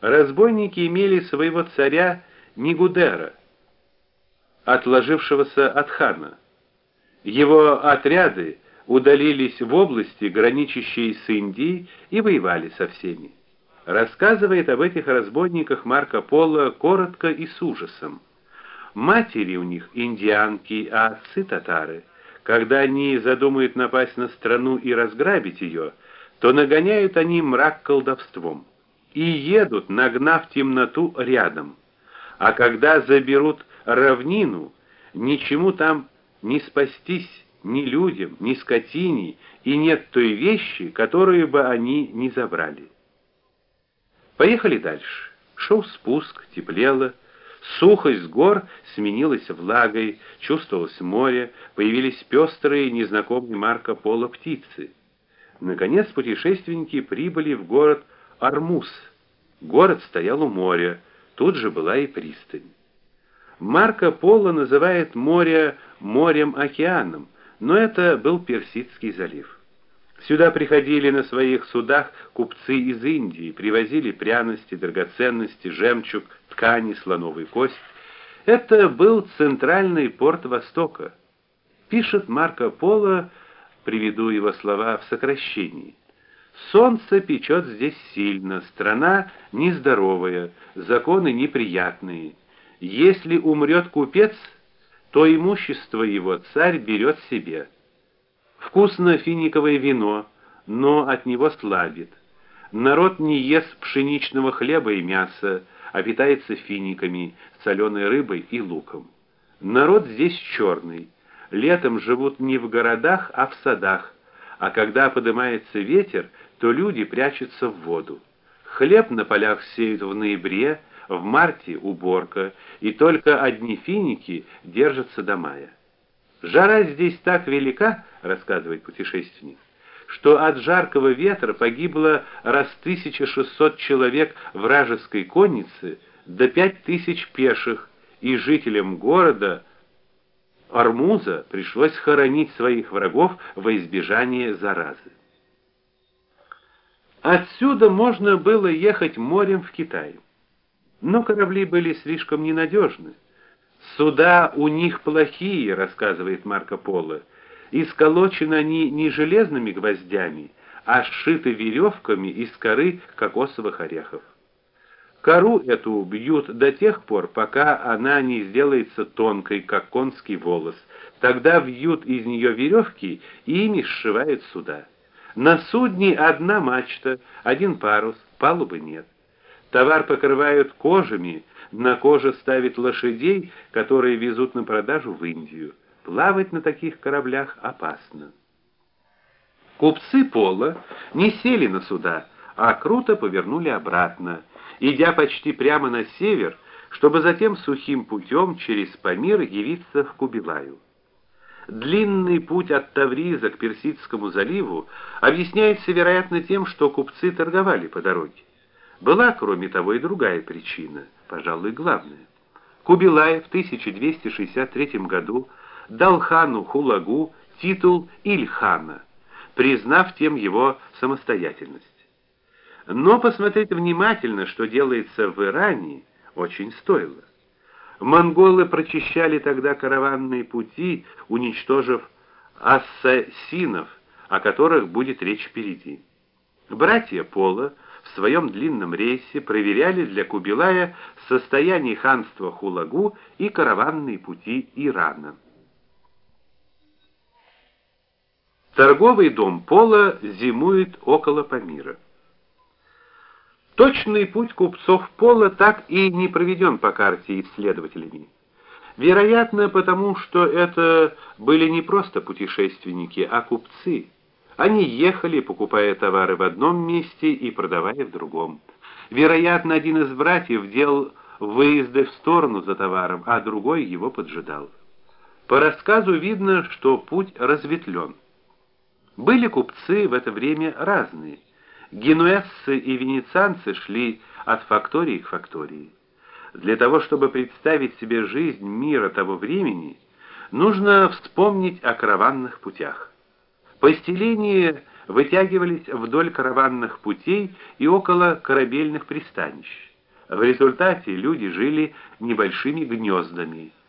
разбойники имели своего царя Нигудера, отложившегося от хана. Его отряды удалились в области, граничащие с Индией, и воевали со всеми. Рассказывает об этих разбойниках Марко Поло коротко и с ужасом. Матери у них индианки, а отцы татары. Когда они задумают напасть на страну и разграбить ее, то нагоняют они мрак колдовством и едут, нагнав темноту рядом. А когда заберут равнину, ничему там не спастись ни людям, ни скотине, и нет той вещи, которую бы они не забрали. Поехали дальше. Шел спуск, теплело, сухость гор сменилась влагой, чувствовалось море, появились пестрые, незнакомые Марко Поло птицы. Наконец путешественники прибыли в город Армуз. Город стоял у моря, тут же была и пристань. Марко Поло называет море морем-океаном, но это был Персидский залив. Сюда приходили на своих судах купцы из Индии, привозили пряности, драгоценности, жемчуг, ткани, слоновую кость. Это был центральный порт Востока. Пишет Марко Поло, приведу его слова в сокращении. Солнце печет здесь сильно, страна нездоровая, законы неприятные. Если умрет купец, то имущество его царь берет себе. Вкусно финиковое вино, но от него слабит. Народ не ест пшеничного хлеба и мяса, а питается финиками, соленой рыбой и луком. Народ здесь черный. Летом живут не в городах, а в садах, а когда поднимается ветер, то люди прячутся в воду. Хлеб на полях сеют в ноябре, в марте уборка, и только одни финики держатся до мая. Жара здесь так велика, рассказывает путешественник, что от жаркого ветра погибло раз 1600 человек вражеской конницы, до 5000 пеших, и жителям города Армуза пришлось хоронить своих врагов во избежание заразы. Отсюда можно было ехать морем в Китай. Но корабли были слишком ненадежны. Суда у них плохие, рассказывает Марко Поло. И сколочены они не железными гвоздями, а сшиты веревками из коры кокосовых орехов. Кору эту бьют до тех пор, пока она не сделается тонкой, как конский волос. Тогда вьют из нее веревки и ими сшивают суда. На судне одна мачта, один парус, палубы нет. Товар покрывают кожами, на коже ставят лошадей, которые везут на продажу в Индию. Плавать на таких кораблях опасно. Купцы Пола не сели на суда, а круто повернули обратно, идя почти прямо на север, чтобы затем сухим путем через Памир явиться в Кубилаю. Длинный путь от Тавриза к Персидскому заливу объясняется, вероятно, тем, что купцы торговали по дороге. Была, кроме того, и другая причина, пожалуй, главная. Кубилай в 1263 году дал хану Хулагу титул Ильхана, признав тем его самостоятельность. Но посмотреть внимательно, что делается в Иране, очень стоило. Монголы прочищали тогда караванные пути, уничтожив ассасинов, о которых будет речь впереди. Братья Пола в своем длинном рейсе проверяли для Кубилая состояние ханства Хулагу и караванные пути Ирана. Торговый дом Пола зимует около Памира. Точный путь купцов Пола так и не проведен по карте исследователями. Вероятно, потому что это были не просто путешественники, а купцы. Они ехали, покупая товары в одном месте и продавая в другом. Вероятно, один из братьев делал выезды в сторону за товаром, а другой его поджидал. По рассказу видно, что путь разветвлен. Были купцы в это время разные. Генуэзцы и венецианцы шли от фактории к фактории. Для того, чтобы представить себе жизнь мира того времени, нужно вспомнить о караванных путях. Поселение вытягивались вдоль караванных путей и около корабельных пристанищ. В результате люди жили небольшими гнездами.